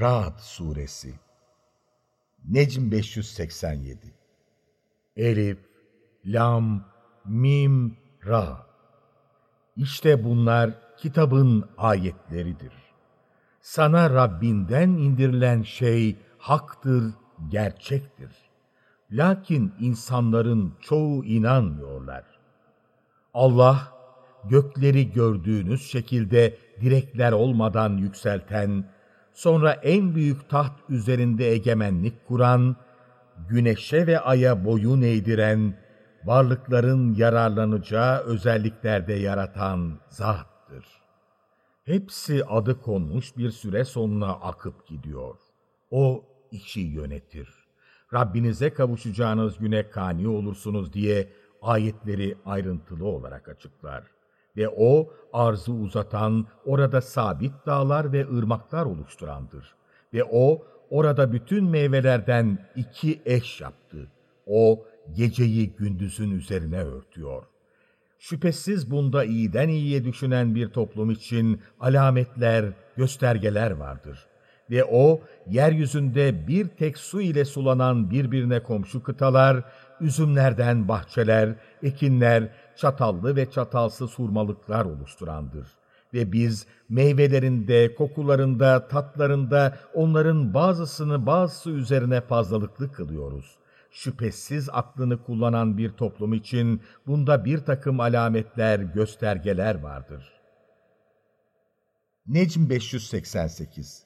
Ra'd Suresi Necm 587 Elif, Lam, Mim, Ra İşte bunlar kitabın ayetleridir. Sana Rabbinden indirilen şey haktır, gerçektir. Lakin insanların çoğu inanmıyorlar. Allah, gökleri gördüğünüz şekilde direkler olmadan yükselten, sonra en büyük taht üzerinde egemenlik kuran, güneşe ve aya boyun eğdiren, varlıkların yararlanacağı özelliklerde yaratan zattır. Hepsi adı konmuş bir süre sonuna akıp gidiyor. O işi yönetir. Rabbinize kavuşacağınız güne kani olursunuz diye ayetleri ayrıntılı olarak açıklar. Ve o arzı uzatan, orada sabit dağlar ve ırmaklar oluşturandır. Ve o orada bütün meyvelerden iki eş yaptı. O geceyi gündüzün üzerine örtüyor. Şüphesiz bunda iyiden iyiye düşünen bir toplum için alametler, göstergeler vardır. Ve o, yeryüzünde bir tek su ile sulanan birbirine komşu kıtalar, üzümlerden bahçeler, ekinler, çatallı ve çatalsız hurmalıklar oluşturandır. Ve biz meyvelerinde, kokularında, tatlarında onların bazısını bazısı üzerine fazlalıklı kılıyoruz. Şüphesiz aklını kullanan bir toplum için bunda bir takım alametler, göstergeler vardır. Necm 588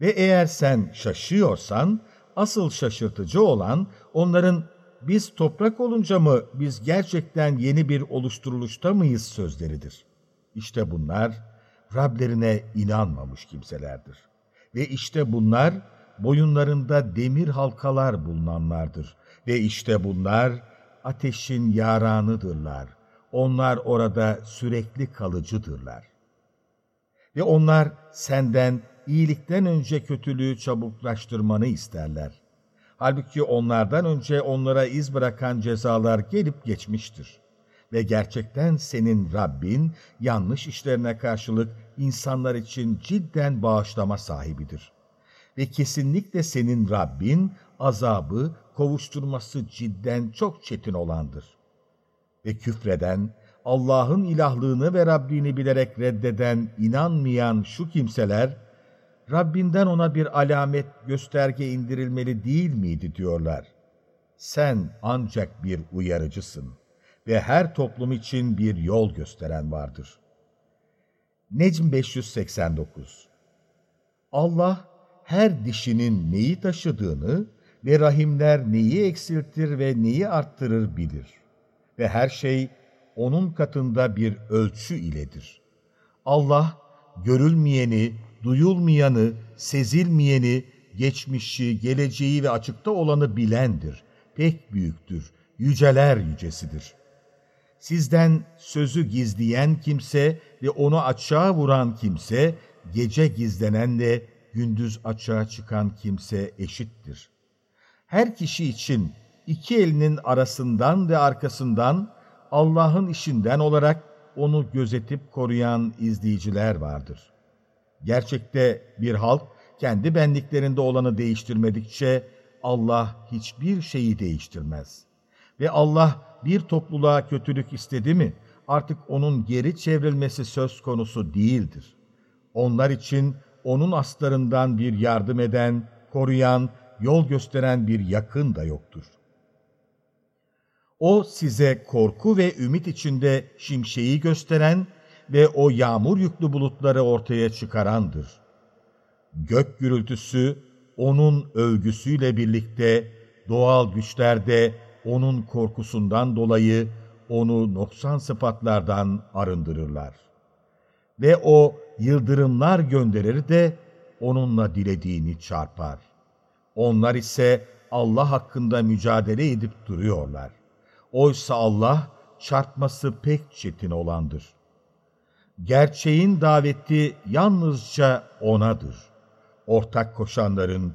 Ve eğer sen şaşıyorsan, asıl şaşırtıcı olan onların biz toprak olunca mı biz gerçekten yeni bir oluşturuluşta mıyız sözleridir. İşte bunlar Rablerine inanmamış kimselerdir. Ve işte bunlar boyunlarında demir halkalar bulunanlardır. Ve işte bunlar ateşin yaranıdırlar. Onlar orada sürekli kalıcıdırlar. Ve onlar senden iyilikten önce kötülüğü çabuklaştırmanı isterler. Halbuki onlardan önce onlara iz bırakan cezalar gelip geçmiştir. Ve gerçekten senin Rabbin yanlış işlerine karşılık insanlar için cidden bağışlama sahibidir. Ve kesinlikle senin Rabbin azabı, kovuşturması cidden çok çetin olandır. Ve küfreden, Allah'ın ilahlığını ve Rabbini bilerek reddeden, inanmayan şu kimseler, Rabbinden ona bir alamet, gösterge indirilmeli değil miydi diyorlar. Sen ancak bir uyarıcısın ve her toplum için bir yol gösteren vardır. Necm 589 Allah her dişinin neyi taşıdığını ve rahimler neyi eksiltir ve neyi arttırır bilir. Ve her şey onun katında bir ölçü iledir. Allah görülmeyeni, duyulmayanı, sezilmeyeni, geçmişi, geleceği ve açıkta olanı bilendir. Pek büyüktür, yüceler yücesidir. Sizden sözü gizleyen kimse ve onu açığa vuran kimse, gece gizlenenle gündüz açığa çıkan kimse eşittir. Her kişi için iki elinin arasından ve arkasından Allah'ın işinden olarak onu gözetip koruyan izleyiciler vardır.'' Gerçekte bir halk kendi benliklerinde olanı değiştirmedikçe Allah hiçbir şeyi değiştirmez. Ve Allah bir topluluğa kötülük istedi mi artık onun geri çevrilmesi söz konusu değildir. Onlar için onun aslarından bir yardım eden, koruyan, yol gösteren bir yakın da yoktur. O size korku ve ümit içinde şimşeği gösteren ve o yağmur yüklü bulutları ortaya çıkarandır. Gök gürültüsü onun övgüsüyle birlikte doğal güçlerde onun korkusundan dolayı onu noksan sıfatlardan arındırırlar. Ve o yıldırımlar gönderir de onunla dilediğini çarpar. Onlar ise Allah hakkında mücadele edip duruyorlar. Oysa Allah çarpması pek çetin olandır gerçeğin daveti yalnızca O'nadır. Ortak koşanların,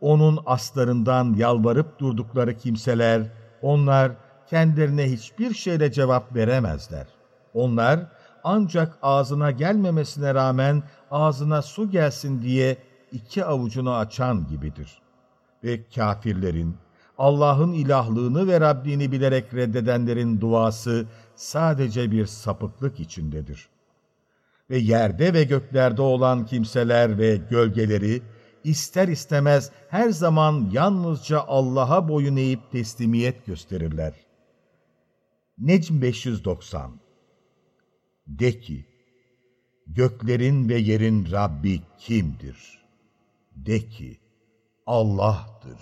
O'nun aslarından yalvarıp durdukları kimseler, onlar kendilerine hiçbir şeyle cevap veremezler. Onlar ancak ağzına gelmemesine rağmen ağzına su gelsin diye iki avucunu açan gibidir. Ve kafirlerin, Allah'ın ilahlığını ve Rabbini bilerek reddedenlerin duası sadece bir sapıklık içindedir. Ve yerde ve göklerde olan kimseler ve gölgeleri, ister istemez her zaman yalnızca Allah'a boyun eğip teslimiyet gösterirler. Necm 590 De ki, göklerin ve yerin Rabbi kimdir? De ki, Allah'tır.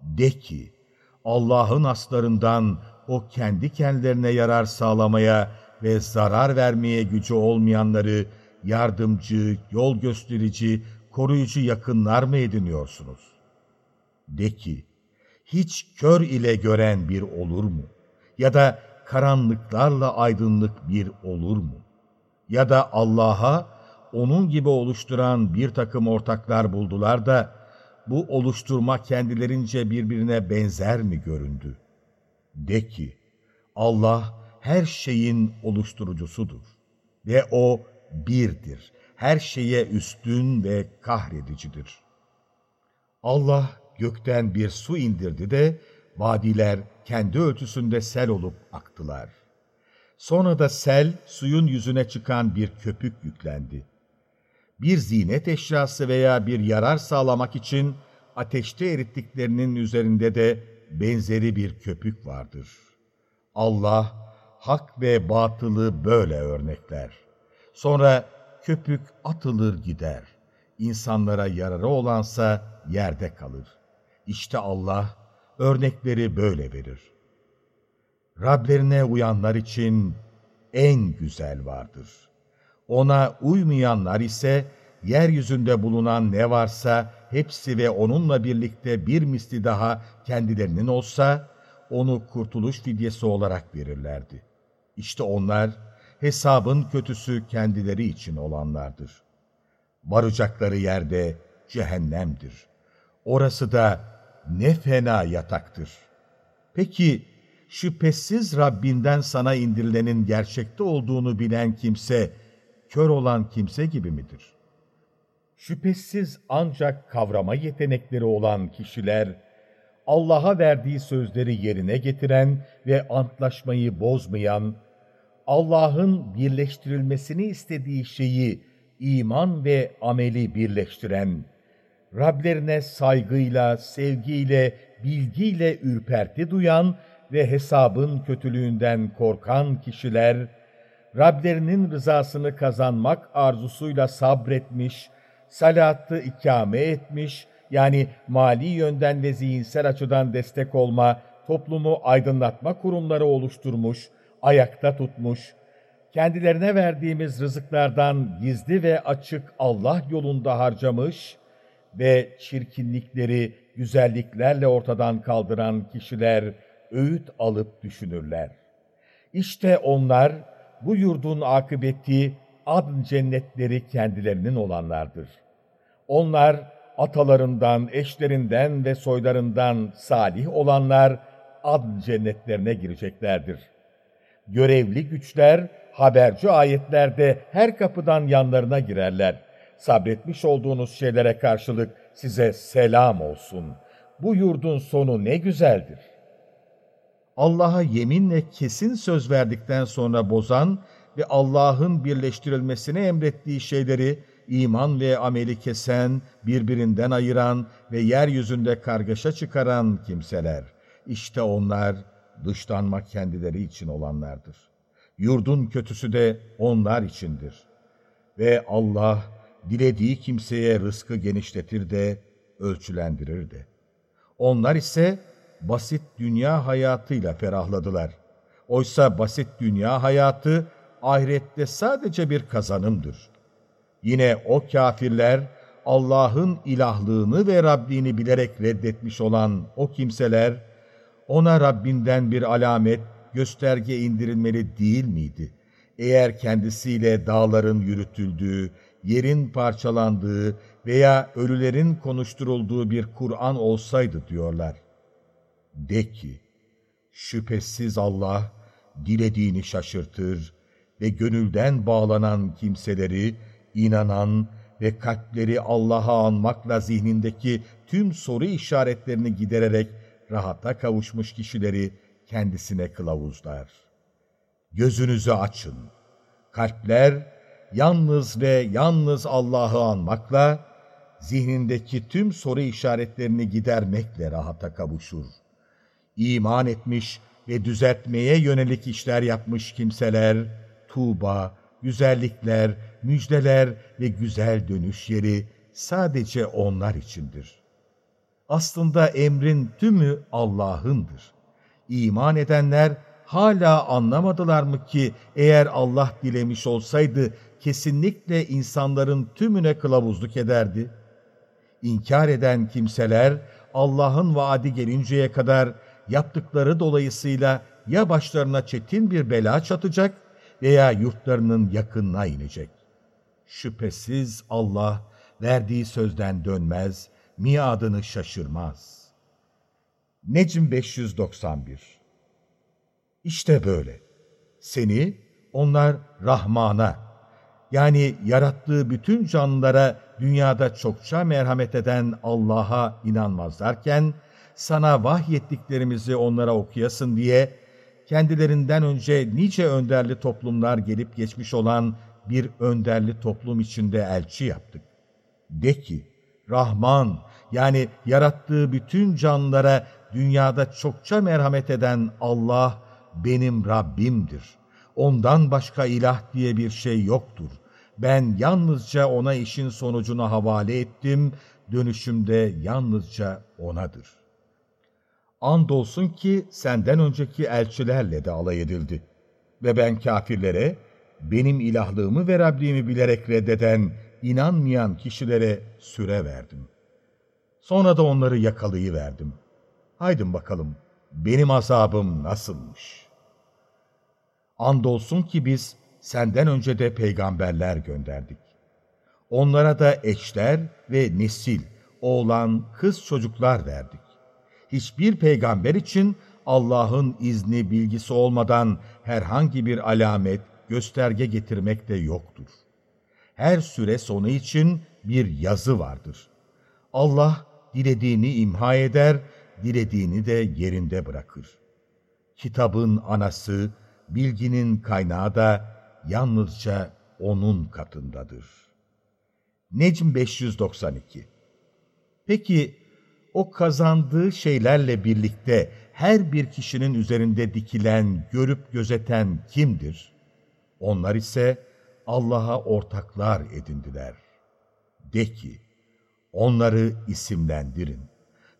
De ki, Allah'ın aslarından o kendi kendilerine yarar sağlamaya ve zarar vermeye gücü olmayanları yardımcı, yol gösterici, koruyucu yakınlar mı ediniyorsunuz? De ki, hiç kör ile gören bir olur mu? Ya da karanlıklarla aydınlık bir olur mu? Ya da Allah'a onun gibi oluşturan bir takım ortaklar buldular da, bu oluşturma kendilerince birbirine benzer mi göründü? De ki, Allah her şeyin oluşturucusudur ve O birdir her şeye üstün ve kahredicidir. Allah gökten bir su indirdi de vadiler kendi ölçüsünde sel olup aktılar. Sonra da sel suyun yüzüne çıkan bir köpük yüklendi. Bir zinet eşyası veya bir yarar sağlamak için ateşte erittiklerinin üzerinde de benzeri bir köpük vardır. Allah hak ve batılı böyle örnekler. Sonra köpük atılır gider. İnsanlara yararı olansa yerde kalır. İşte Allah örnekleri böyle verir. Rablerine uyanlar için en güzel vardır. Ona uymayanlar ise yeryüzünde bulunan ne varsa hepsi ve onunla birlikte bir misli daha kendilerinin olsa onu kurtuluş fidyesi olarak verirlerdi. İşte onlar hesabın kötüsü kendileri için olanlardır. Varacakları yerde cehennemdir. Orası da ne fena yataktır. Peki şüphesiz Rabbinden sana indirilenin gerçekte olduğunu bilen kimse, kör olan kimse gibi midir? Şüphesiz ancak kavrama yetenekleri olan kişiler, Allah'a verdiği sözleri yerine getiren ve antlaşmayı bozmayan, Allah'ın birleştirilmesini istediği şeyi iman ve ameli birleştiren, Rablerine saygıyla, sevgiyle, bilgiyle ürperti duyan ve hesabın kötülüğünden korkan kişiler, Rablerinin rızasını kazanmak arzusuyla sabretmiş, salatı ikame etmiş, yani mali yönden ve zihinsel açıdan destek olma, toplumu aydınlatma kurumları oluşturmuş, ayakta tutmuş, kendilerine verdiğimiz rızıklardan gizli ve açık Allah yolunda harcamış ve çirkinlikleri güzelliklerle ortadan kaldıran kişiler öğüt alıp düşünürler. İşte onlar bu yurdun akıbeti adn cennetleri kendilerinin olanlardır. Onlar atalarından, eşlerinden ve soylarından salih olanlar adn cennetlerine gireceklerdir.'' Görevli güçler haberci ayetlerde her kapıdan yanlarına girerler. Sabretmiş olduğunuz şeylere karşılık size selam olsun. Bu yurdun sonu ne güzeldir. Allah'a yeminle kesin söz verdikten sonra bozan ve Allah'ın birleştirilmesini emrettiği şeyleri iman ve ameli kesen, birbirinden ayıran ve yeryüzünde kargaşa çıkaran kimseler. İşte onlar dışlanmak kendileri için olanlardır. Yurdun kötüsü de onlar içindir. Ve Allah dilediği kimseye rızkı genişletir de ölçülendirir de. Onlar ise basit dünya hayatıyla ferahladılar. Oysa basit dünya hayatı ahirette sadece bir kazanımdır. Yine o kafirler Allah'ın ilahlığını ve Rabbini bilerek reddetmiş olan o kimseler ona Rabbinden bir alamet, gösterge indirilmeli değil miydi? Eğer kendisiyle dağların yürütüldüğü, yerin parçalandığı veya ölülerin konuşturulduğu bir Kur'an olsaydı diyorlar. De ki, şüphesiz Allah dilediğini şaşırtır ve gönülden bağlanan kimseleri inanan ve kalpleri Allah'a anmakla zihnindeki tüm soru işaretlerini gidererek rahata kavuşmuş kişileri kendisine kılavuzlar. Gözünüzü açın. Kalpler yalnız ve yalnız Allah'ı anmakla, zihnindeki tüm soru işaretlerini gidermekle rahata kavuşur. İman etmiş ve düzeltmeye yönelik işler yapmış kimseler, tuğba, güzellikler, müjdeler ve güzel dönüş yeri sadece onlar içindir. Aslında emrin tümü Allah'ındır. İman edenler hala anlamadılar mı ki eğer Allah dilemiş olsaydı kesinlikle insanların tümüne kılavuzluk ederdi? İnkar eden kimseler Allah'ın vaadi gelinceye kadar yaptıkları dolayısıyla ya başlarına çetin bir bela çatacak veya yurtlarının yakınına inecek. Şüphesiz Allah verdiği sözden dönmez, miadını şaşırmaz. Necm 591 İşte böyle. Seni onlar Rahman'a, yani yarattığı bütün canlılara dünyada çokça merhamet eden Allah'a inanmazlarken, sana vahyettiklerimizi onlara okuyasın diye, kendilerinden önce nice önderli toplumlar gelip geçmiş olan bir önderli toplum içinde elçi yaptık. De ki, Rahman yani yarattığı bütün canlılara dünyada çokça merhamet eden Allah benim Rabbimdir. Ondan başka ilah diye bir şey yoktur. Ben yalnızca ona işin sonucunu havale ettim, dönüşümde yalnızca O'nadır. Andolsun ki senden önceki elçilerle de alay edildi. Ve ben kafirlere, benim ilahlığımı ve Rabbimi bilerek reddeden, inanmayan kişilere süre verdim. Sonra da onları yakalayıverdim. Haydin bakalım, benim azabım nasılmış? Andolsun ki biz senden önce de peygamberler gönderdik. Onlara da eşler ve nesil, oğlan, kız çocuklar verdik. Hiçbir peygamber için Allah'ın izni bilgisi olmadan herhangi bir alamet, gösterge getirmek de yoktur. Her süre sonu için bir yazı vardır. Allah dilediğini imha eder, dilediğini de yerinde bırakır. Kitabın anası, bilginin kaynağı da yalnızca O'nun katındadır. Necm 592 Peki, o kazandığı şeylerle birlikte her bir kişinin üzerinde dikilen, görüp gözeten kimdir? Onlar ise Allah'a ortaklar edindiler. De ki, onları isimlendirin.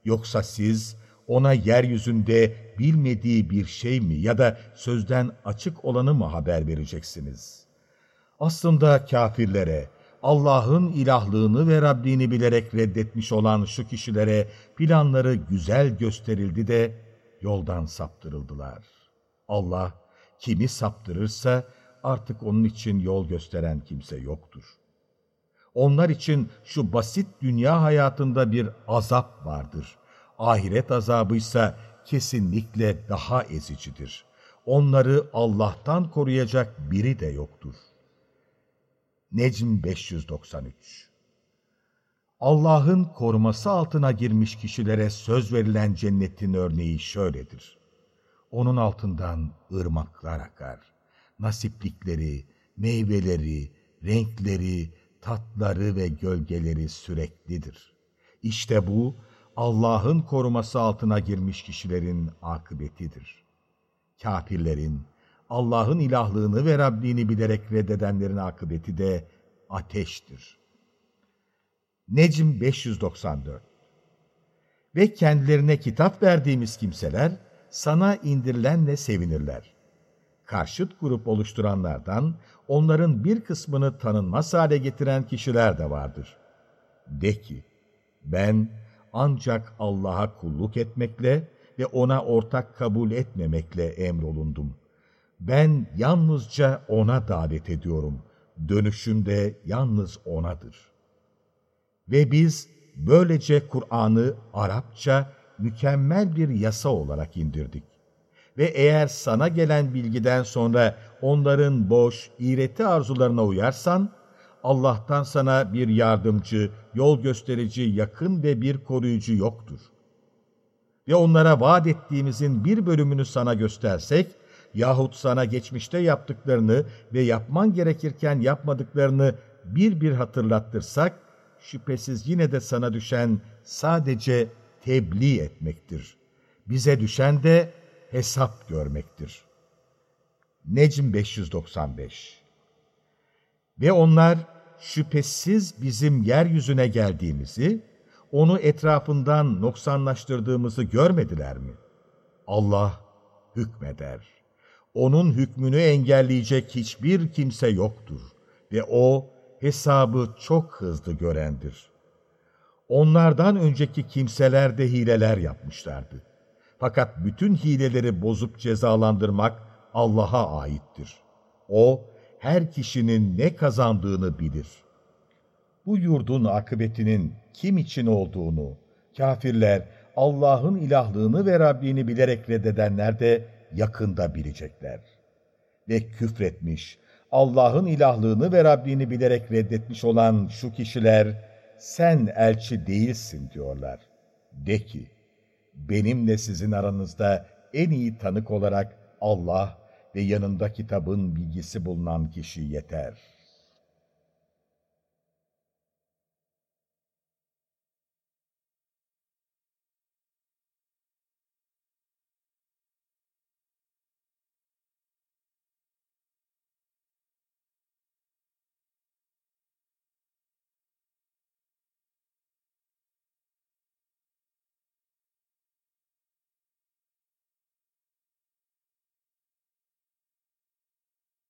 Yoksa siz ona yeryüzünde bilmediği bir şey mi ya da sözden açık olanı mı haber vereceksiniz? Aslında kafirlere, Allah'ın ilahlığını ve Rabbini bilerek reddetmiş olan şu kişilere planları güzel gösterildi de yoldan saptırıldılar. Allah kimi saptırırsa artık onun için yol gösteren kimse yoktur. Onlar için şu basit dünya hayatında bir azap vardır. Ahiret azabıysa kesinlikle daha ezicidir. Onları Allah'tan koruyacak biri de yoktur. Necm 593 Allah'ın koruması altına girmiş kişilere söz verilen cennetin örneği şöyledir. Onun altından ırmaklar akar. Nasiplikleri, meyveleri, renkleri, tatları ve gölgeleri süreklidir. İşte bu, Allah'ın koruması altına girmiş kişilerin akıbetidir. Kafirlerin, Allah'ın ilahlığını ve Rabbini bilerek reddedenlerin akıbeti de ateştir. Necm 594 Ve kendilerine kitap verdiğimiz kimseler sana indirilenle sevinirler. Karşıt grup oluşturanlardan onların bir kısmını tanınmaz hale getiren kişiler de vardır. De ki, ben ancak Allah'a kulluk etmekle ve ona ortak kabul etmemekle emrolundum. Ben yalnızca O'na davet ediyorum. Dönüşüm de yalnız O'nadır. Ve biz böylece Kur'an'ı Arapça mükemmel bir yasa olarak indirdik. Ve eğer sana gelen bilgiden sonra onların boş, iğreti arzularına uyarsan, Allah'tan sana bir yardımcı, yol gösterici, yakın ve bir koruyucu yoktur. Ve onlara vaat ettiğimizin bir bölümünü sana göstersek, yahut sana geçmişte yaptıklarını ve yapman gerekirken yapmadıklarını bir bir hatırlattırsak, şüphesiz yine de sana düşen sadece tebliğ etmektir. Bize düşen de hesap görmektir. Necm 595 Ve onlar şüphesiz bizim yeryüzüne geldiğimizi, onu etrafından noksanlaştırdığımızı görmediler mi? Allah hükmeder. Onun hükmünü engelleyecek hiçbir kimse yoktur ve O hesabı çok hızlı görendir. Onlardan önceki kimseler de hileler yapmışlardı. Fakat bütün hileleri bozup cezalandırmak Allah'a aittir. O, her kişinin ne kazandığını bilir. Bu yurdun akıbetinin kim için olduğunu, kafirler Allah'ın ilahlığını ve Rabbini bilerek reddedenler de yakında bilecekler. Ve küfretmiş, Allah'ın ilahlığını ve Rabbini bilerek reddetmiş olan şu kişiler, sen elçi değilsin diyorlar. De ki, benimle sizin aranızda en iyi tanık olarak Allah ve yanında kitabın bilgisi bulunan kişi yeter.''